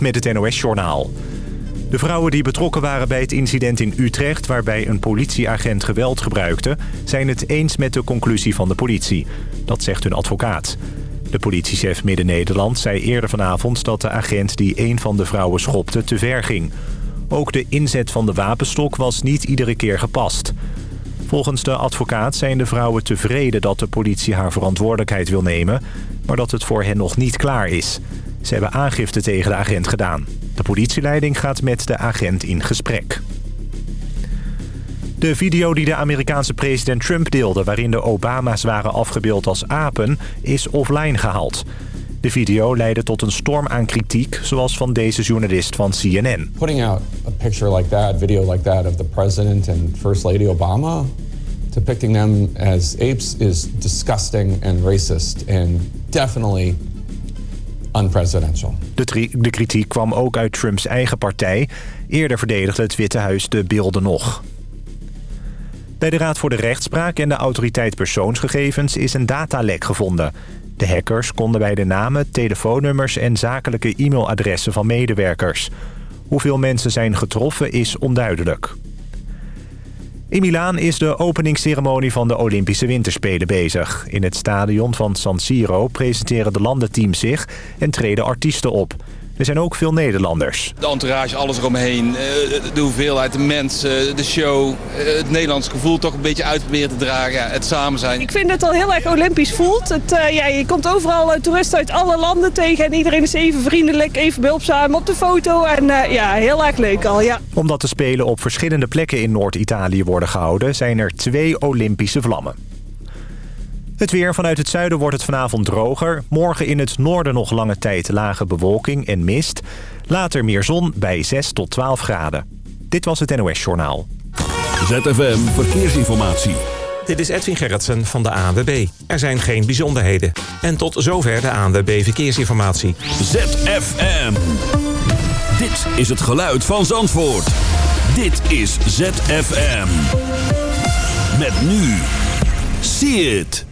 Met het NOS-journaal. De vrouwen die betrokken waren bij het incident in Utrecht... waarbij een politieagent geweld gebruikte... zijn het eens met de conclusie van de politie. Dat zegt hun advocaat. De politiechef Midden-Nederland zei eerder vanavond... dat de agent die een van de vrouwen schopte te ver ging. Ook de inzet van de wapenstok was niet iedere keer gepast. Volgens de advocaat zijn de vrouwen tevreden dat de politie haar verantwoordelijkheid wil nemen... maar dat het voor hen nog niet klaar is... Ze hebben aangifte tegen de agent gedaan. De politieleiding gaat met de agent in gesprek. De video die de Amerikaanse president Trump deelde... waarin de Obama's waren afgebeeld als apen, is offline gehaald. De video leidde tot een storm aan kritiek, zoals van deze journalist van CNN. Putting out a picture like that, video like that of the president and First Lady Obama, depicting them as apes is disgusting and racist and definitely de kritiek kwam ook uit Trumps eigen partij. Eerder verdedigde het Witte Huis de beelden nog. Bij de Raad voor de Rechtspraak en de Autoriteit Persoonsgegevens is een datalek gevonden. De hackers konden bij de namen, telefoonnummers en zakelijke e-mailadressen van medewerkers. Hoeveel mensen zijn getroffen is onduidelijk. In Milaan is de openingsceremonie van de Olympische Winterspelen bezig. In het stadion van San Siro presenteren de landenteams zich en treden artiesten op. Er zijn ook veel Nederlanders. De entourage, alles eromheen, eh, de hoeveelheid, de mensen, de show... Eh, het Nederlands gevoel toch een beetje uit proberen te dragen, het samen zijn. Ik vind het al heel erg olympisch voelt. Het, uh, ja, je komt overal toeristen uit alle landen tegen... en iedereen is even vriendelijk, even behulpzaam op de foto. En uh, ja, heel erg leuk al, ja. Omdat de Spelen op verschillende plekken in Noord-Italië worden gehouden... zijn er twee Olympische vlammen. Het weer vanuit het zuiden wordt het vanavond droger. Morgen in het noorden nog lange tijd lage bewolking en mist. Later meer zon bij 6 tot 12 graden. Dit was het NOS Journaal. ZFM Verkeersinformatie. Dit is Edwin Gerritsen van de ANWB. Er zijn geen bijzonderheden. En tot zover de ANWB Verkeersinformatie. ZFM. Dit is het geluid van Zandvoort. Dit is ZFM. Met nu. See it.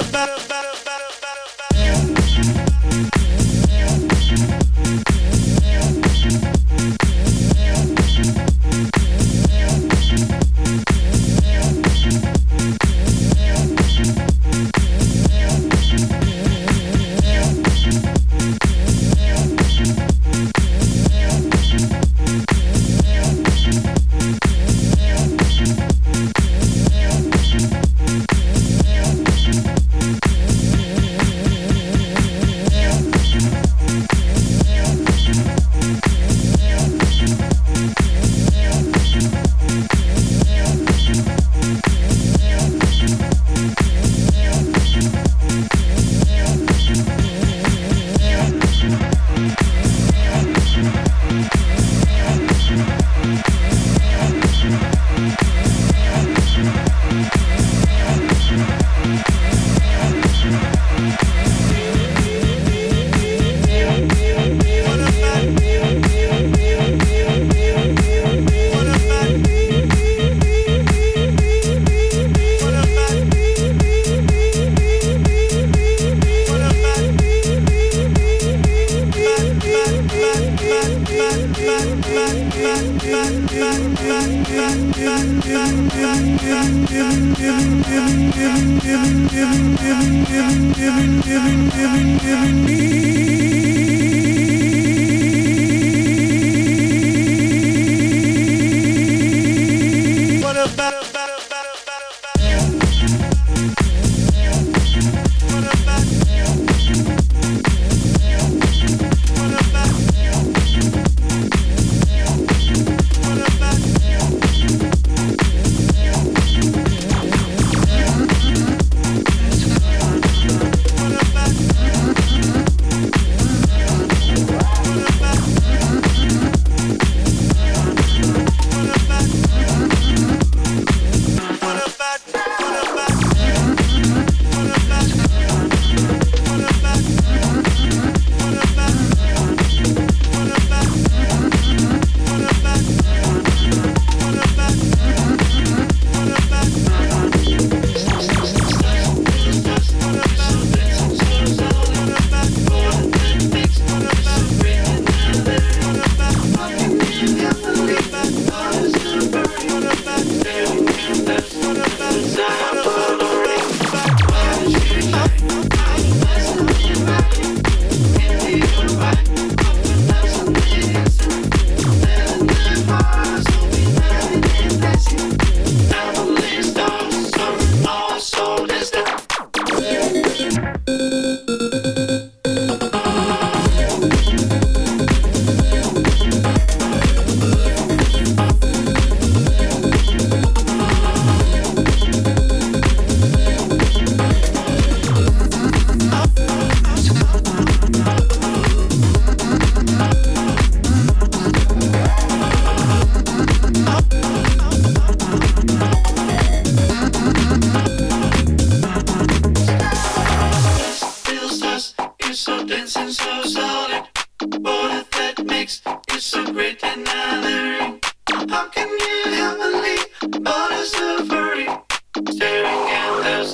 about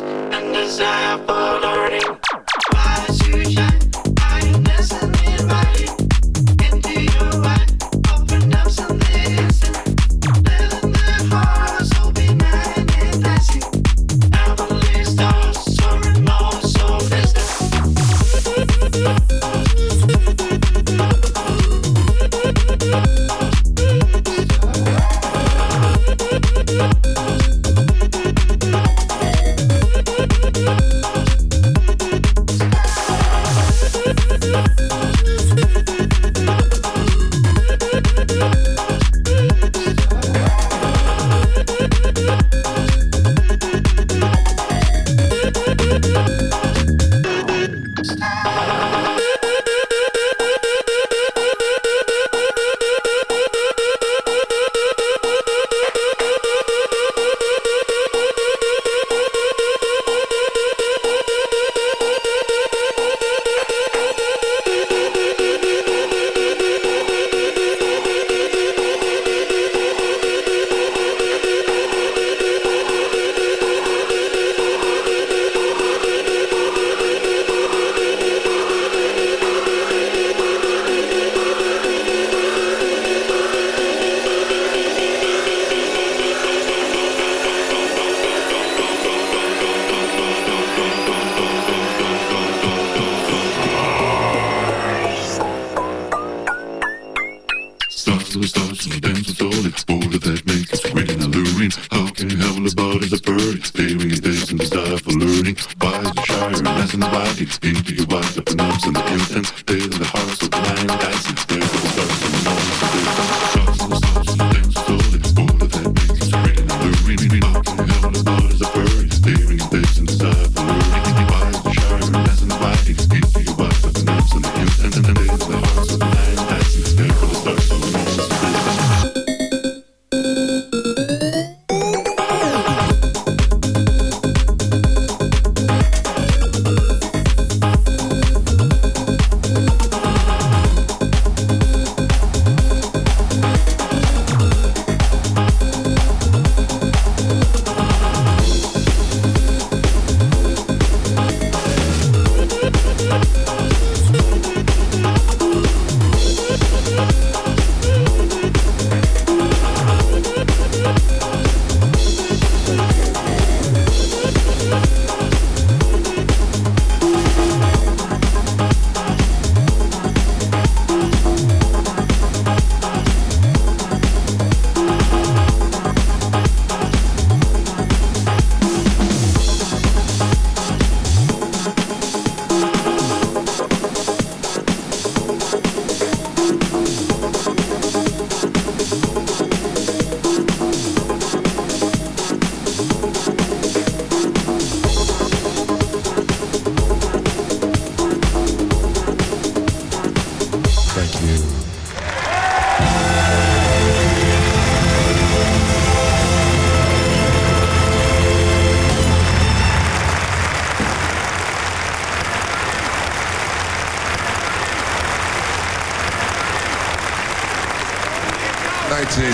and desire.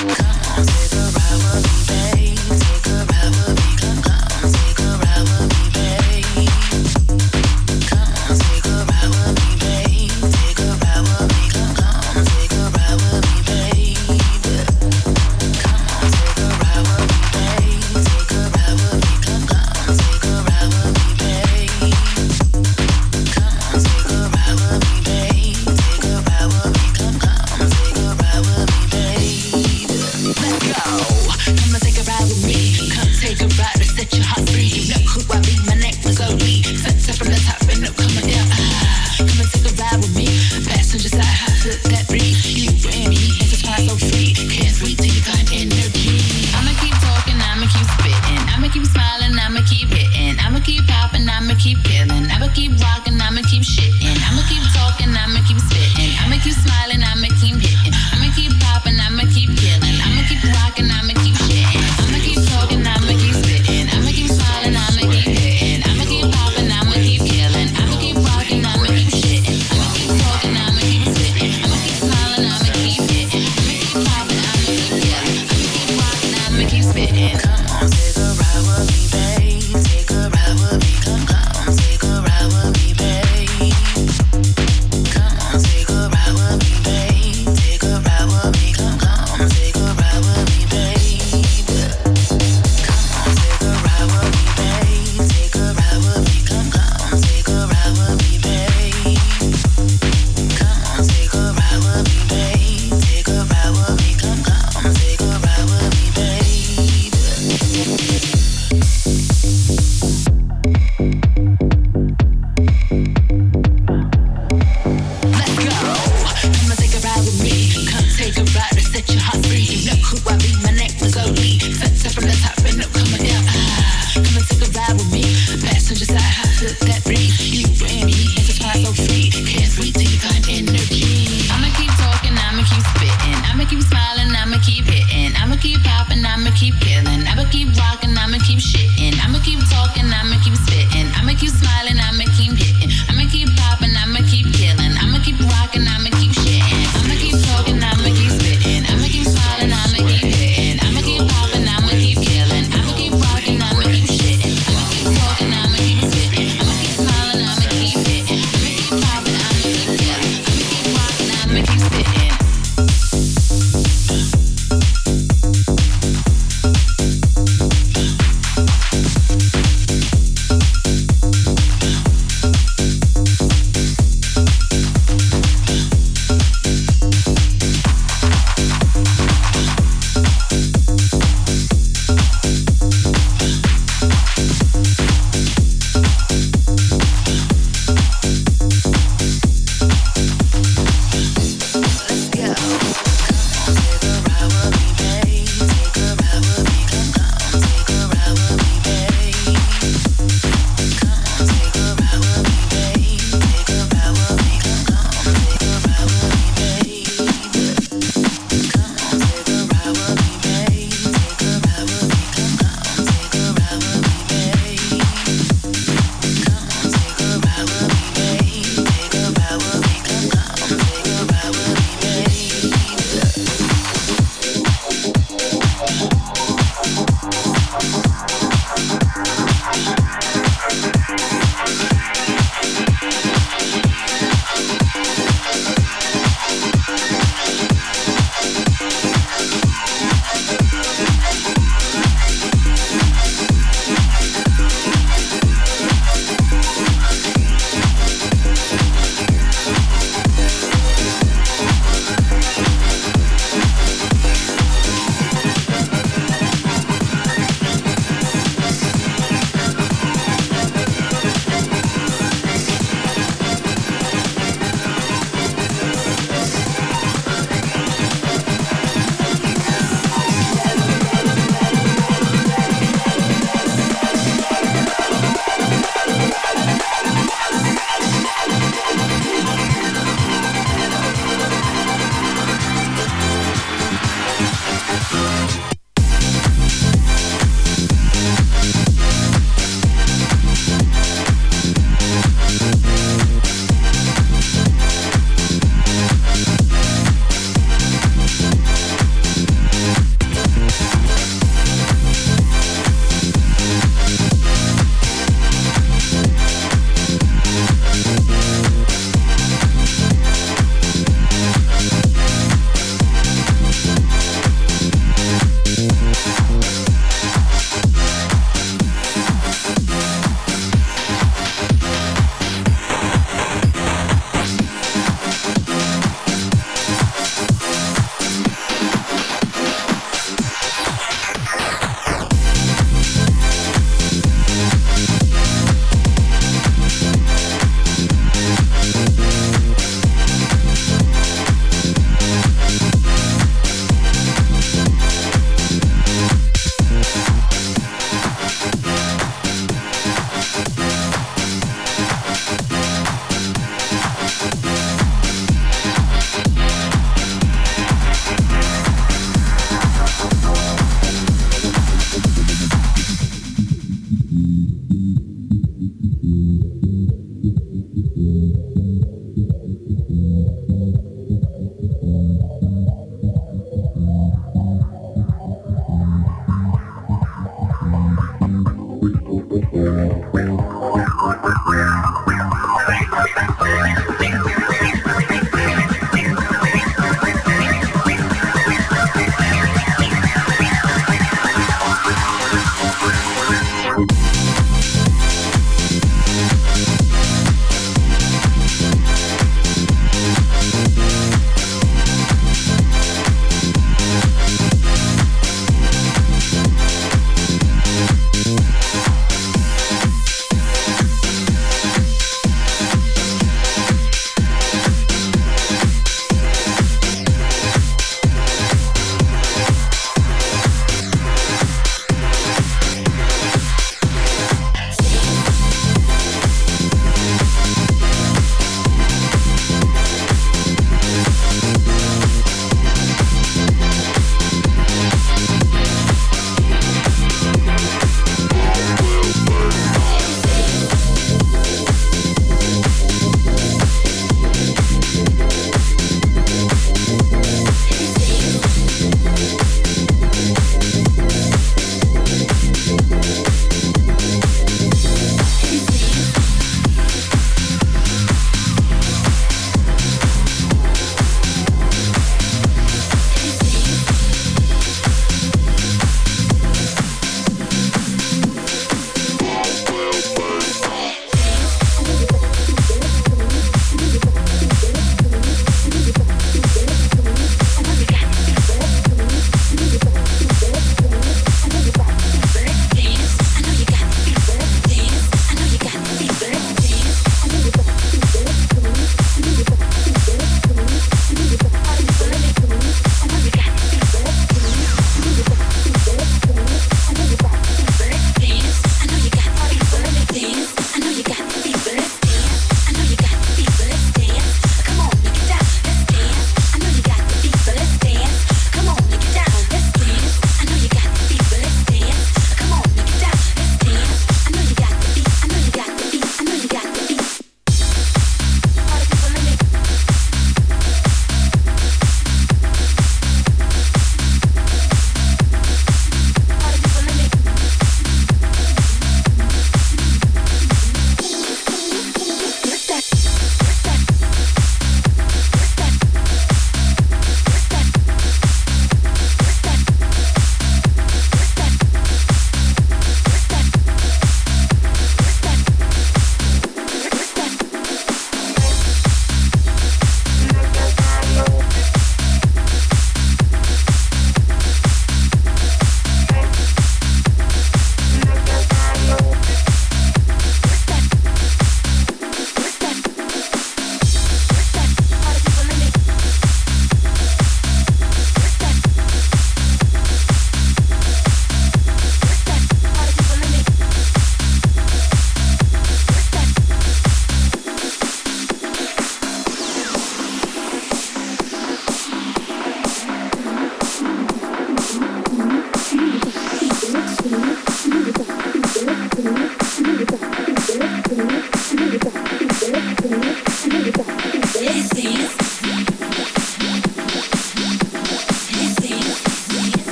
Come